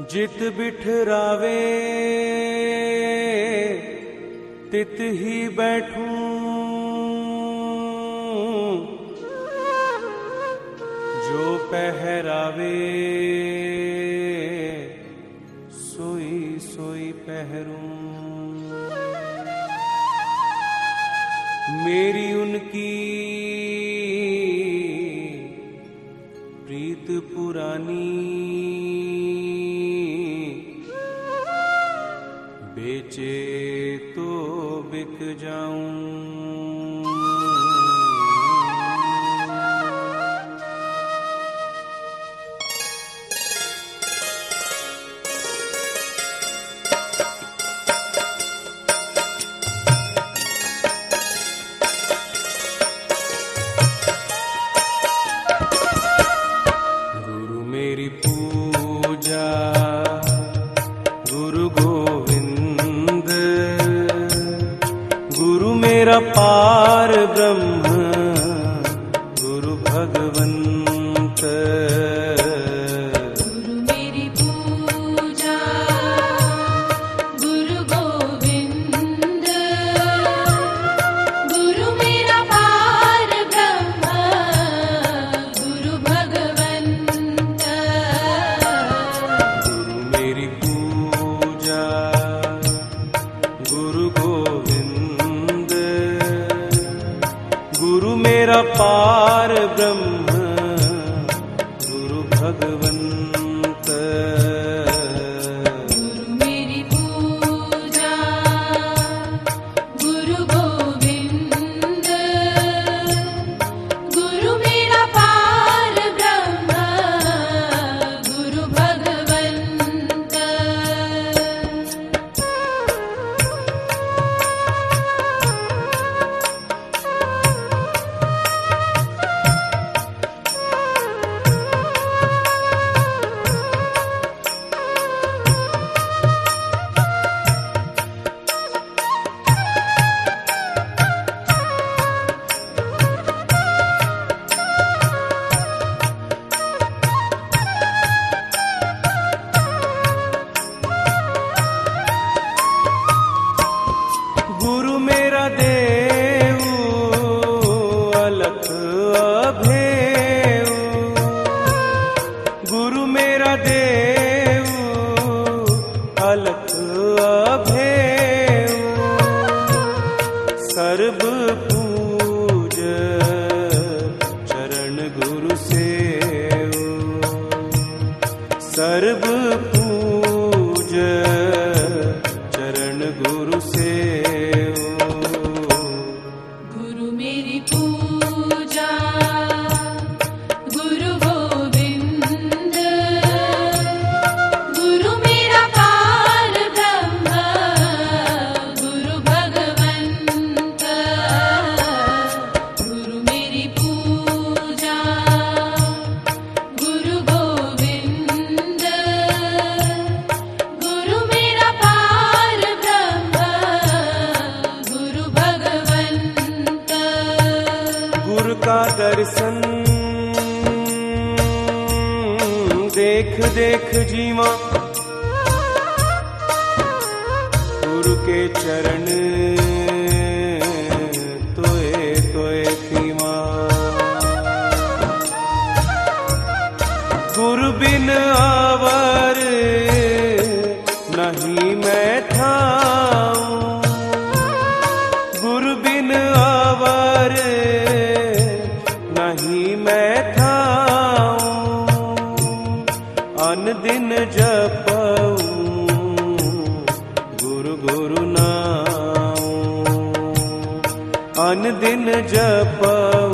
जित बिठरावे तित ही बैठू। जो पहरावे सोई सोई पहरू। मेरी उनकी प्रीत पुरानी Jaja. का दर्शन। देख देख जीवा। गुरु के चरण मैं था अन दिन जप गुरु गुरु नाम अन दिन जपऊ।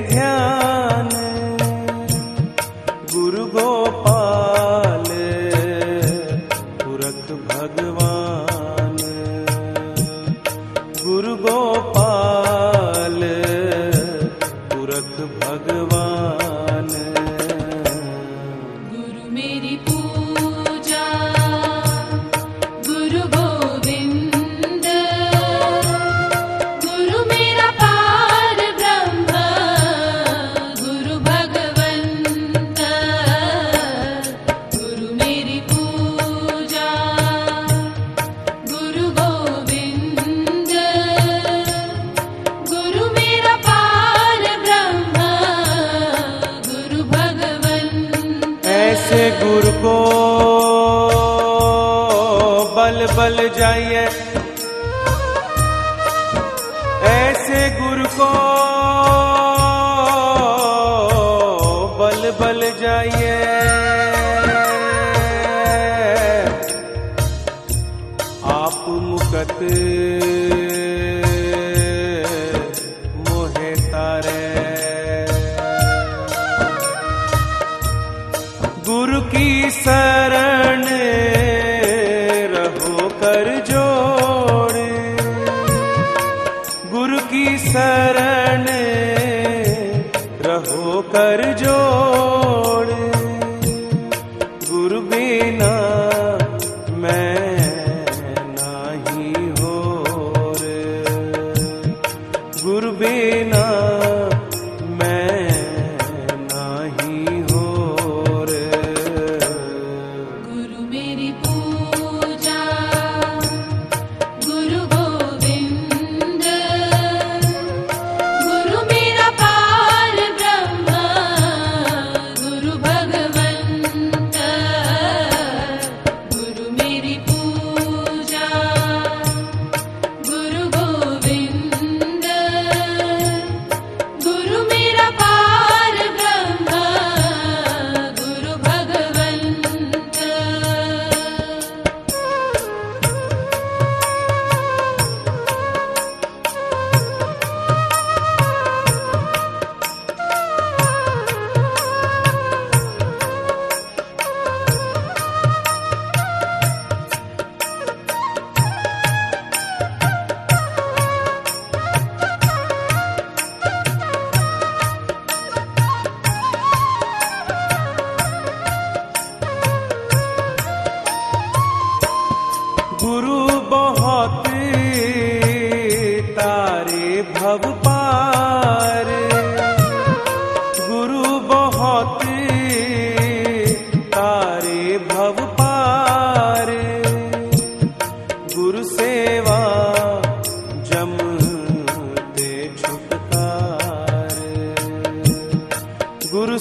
ध्यान। गुरु गोप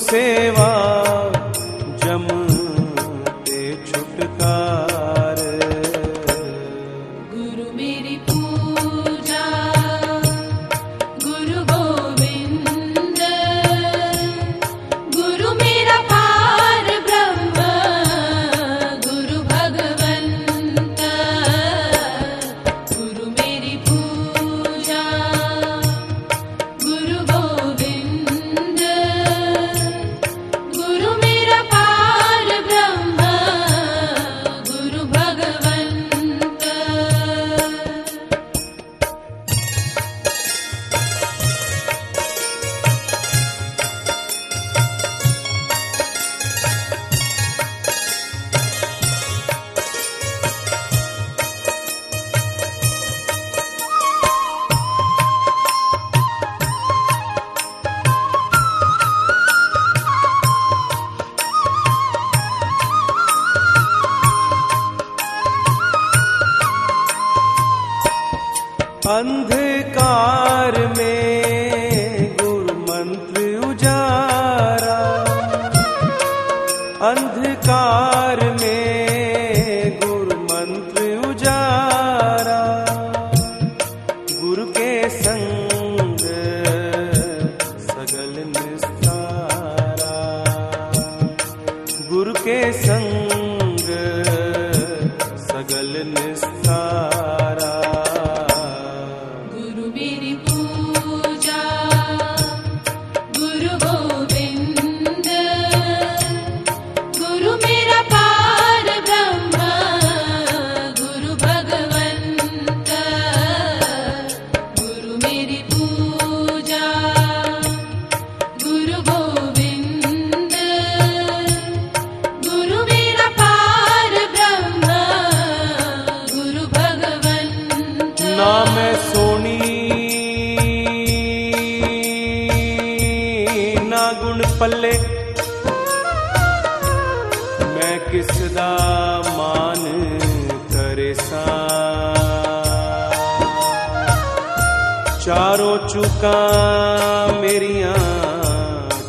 सेवा। अंधकार में गुरु मंत्र उजारा। अंधकार में गुरु मंत्र उजारा। गुरु के संग सगल निस्तारा। गुरु के संग सगल निस्तारा। पल्ले मैं किस दा मान करे सा? चारों चुका मेरिया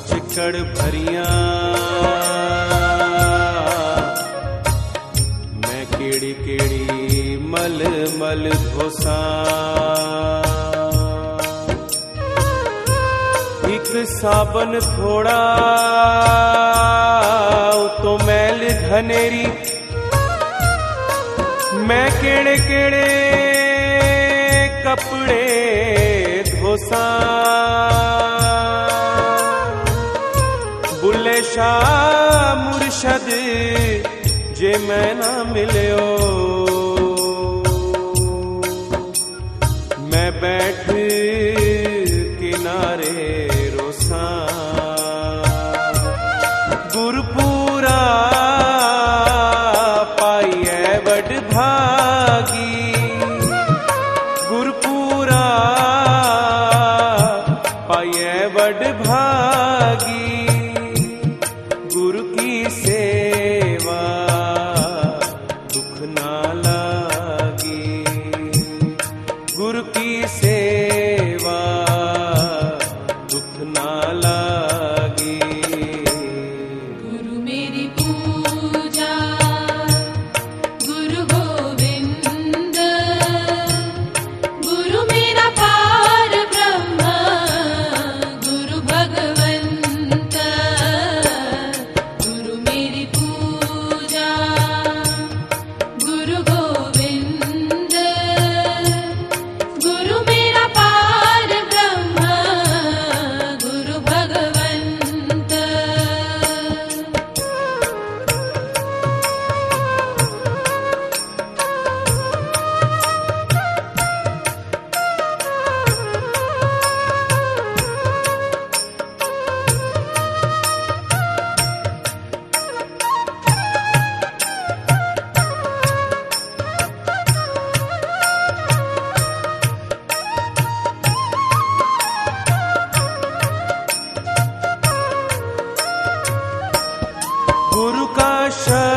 चिकड़ भरिया। मैं केड़ी केड़ी मल मल घोसा साबन थोड़ा तो मैल धनेरी। मैं केड़े केड़े कपड़े धोसा। बुले शाह मुर्शद, जे मैं ना मिलो मैं बैठ किनारे time.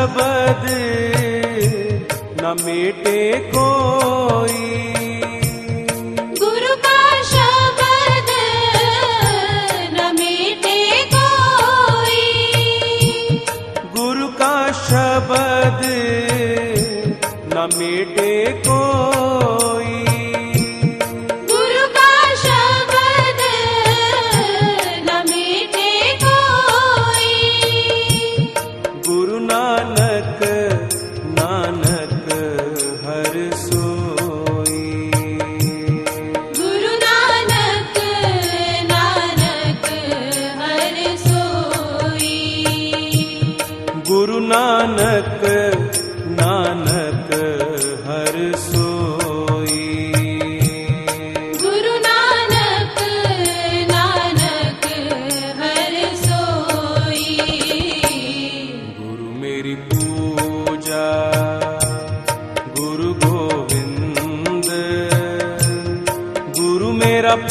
ਸ਼ਬਦ ਨਾ ਮੇਟੇ ਕੋਈ। नानक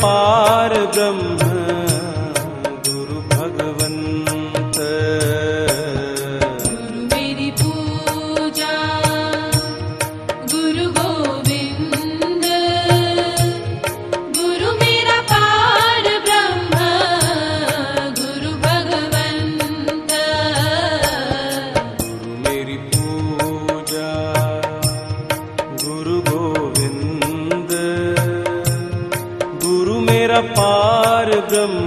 पार ब्रह्म पारगम्